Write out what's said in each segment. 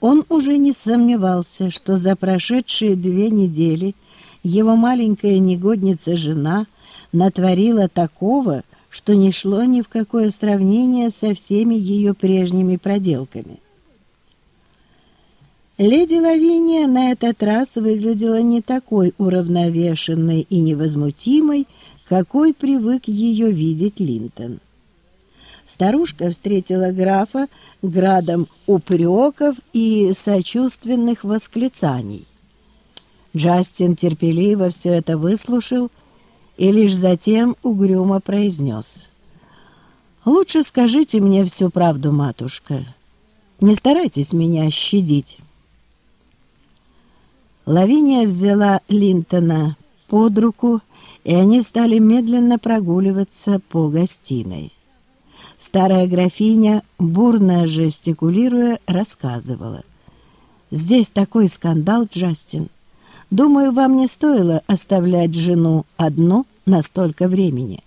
Он уже не сомневался, что за прошедшие две недели его маленькая негодница-жена натворила такого, что не шло ни в какое сравнение со всеми ее прежними проделками. Леди Лавиния на этот раз выглядела не такой уравновешенной и невозмутимой, какой привык ее видеть Линтон. Старушка встретила графа градом упреков и сочувственных восклицаний. Джастин терпеливо все это выслушал и лишь затем угрюмо произнес. «Лучше скажите мне всю правду, матушка. Не старайтесь меня щадить». Лавиния взяла Линтона под руку, и они стали медленно прогуливаться по гостиной. Старая графиня, бурно жестикулируя, рассказывала. «Здесь такой скандал, Джастин. Думаю, вам не стоило оставлять жену одну на столько времени.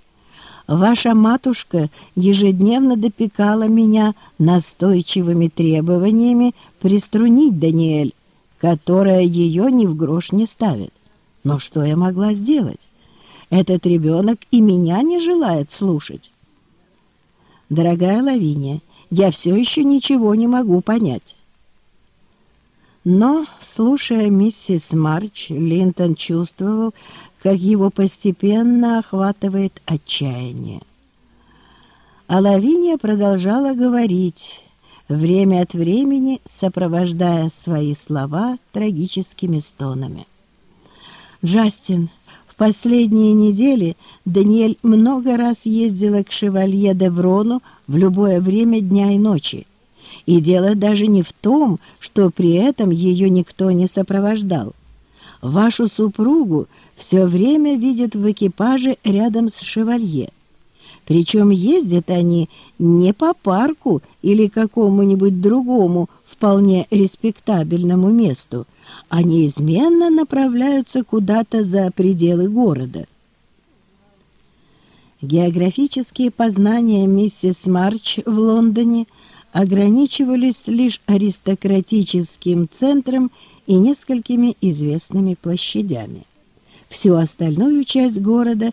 Ваша матушка ежедневно допекала меня настойчивыми требованиями приструнить Даниэль, которая ее ни в грош не ставит. Но что я могла сделать? Этот ребенок и меня не желает слушать. «Дорогая Лавиния, я все еще ничего не могу понять». Но, слушая миссис Марч, Линтон чувствовал, как его постепенно охватывает отчаяние. А Лавиния продолжала говорить, время от времени сопровождая свои слова трагическими стонами. «Джастин, в последние недели Даниэль много раз ездила к шевалье Деврону в любое время дня и ночи. И дело даже не в том, что при этом ее никто не сопровождал. Вашу супругу все время видят в экипаже рядом с шевалье. Причем ездят они не по парку или какому-нибудь другому вполне респектабельному месту, а неизменно направляются куда-то за пределы города. Географические познания миссис Марч в Лондоне ограничивались лишь аристократическим центром и несколькими известными площадями. Всю остальную часть города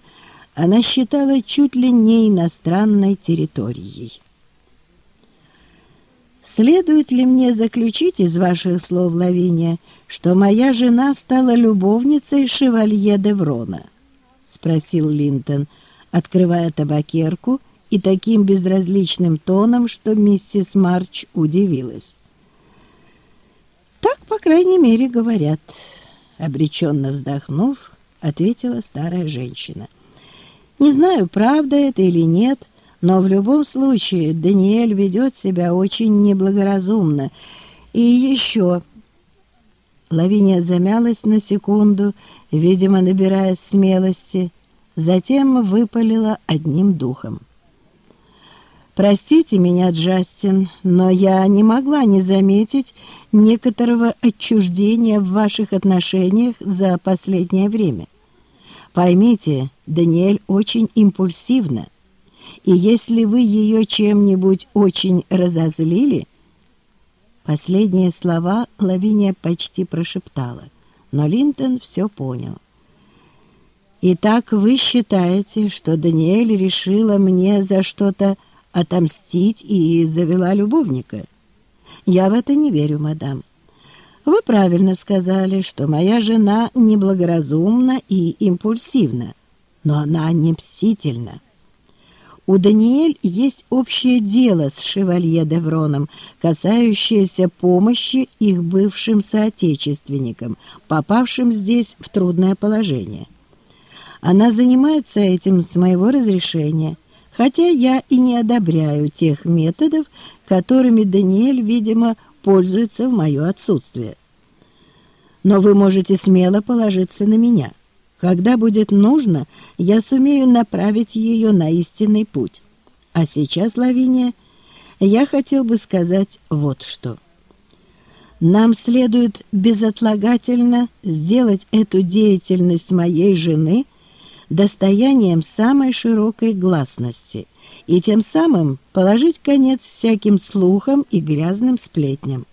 она считала чуть ли не иностранной территорией. Следует ли мне заключить из ваших слов, Лавиния, что моя жена стала любовницей шевалье Деврона? — спросил Линтон, открывая табакерку и таким безразличным тоном, что миссис Марч удивилась. «Так, по крайней мере, говорят», — обреченно вздохнув, ответила старая женщина. «Не знаю, правда это или нет, — но в любом случае Даниэль ведет себя очень неблагоразумно. И еще... Лавиния замялась на секунду, видимо, набираясь смелости, затем выпалила одним духом. «Простите меня, Джастин, но я не могла не заметить некоторого отчуждения в ваших отношениях за последнее время. Поймите, Даниэль очень импульсивна и если вы ее чем-нибудь очень разозлили...» Последние слова Лавиния почти прошептала, но Линтон все понял. «Итак, вы считаете, что Даниэль решила мне за что-то отомстить и завела любовника? Я в это не верю, мадам. Вы правильно сказали, что моя жена неблагоразумна и импульсивна, но она не мстительна. У Даниэль есть общее дело с шевалье Девроном, касающееся помощи их бывшим соотечественникам, попавшим здесь в трудное положение. Она занимается этим с моего разрешения, хотя я и не одобряю тех методов, которыми Даниэль, видимо, пользуется в мое отсутствие. Но вы можете смело положиться на меня. Когда будет нужно, я сумею направить ее на истинный путь. А сейчас, Лавиния, я хотел бы сказать вот что. Нам следует безотлагательно сделать эту деятельность моей жены достоянием самой широкой гласности и тем самым положить конец всяким слухам и грязным сплетням.